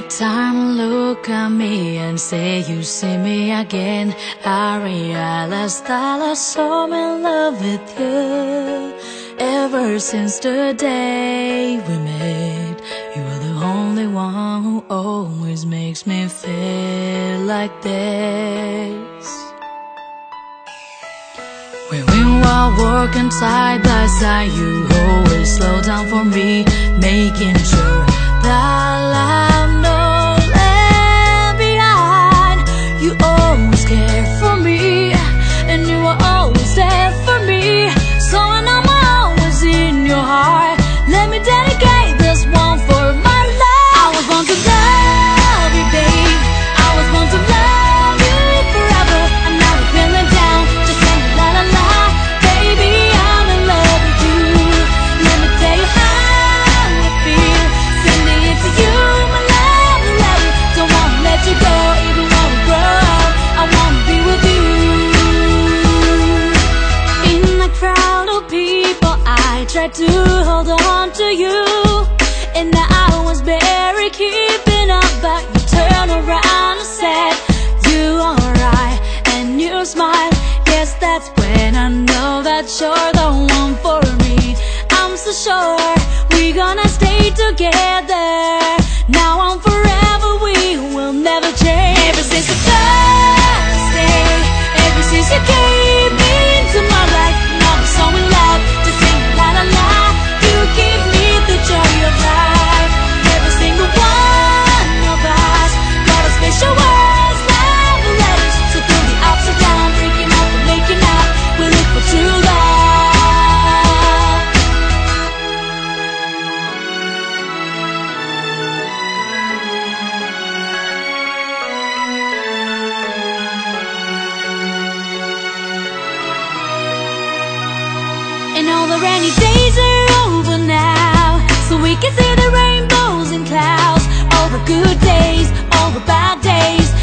time you look at me and say you see me again, I realize that I so in love with you. Ever since the day we met, you are the only one who always makes me feel like this. When we were working side by side, you always slow down for me, making sure that I tried to hold on to you. And I was barely keeping up But you turned around and said You are alright and you smile. Yes, that's when I know that you're the one for me. I'm so sure we're gonna stay together rainy days are over now. So we can see the rainbows and clouds. All the good days, all the bad days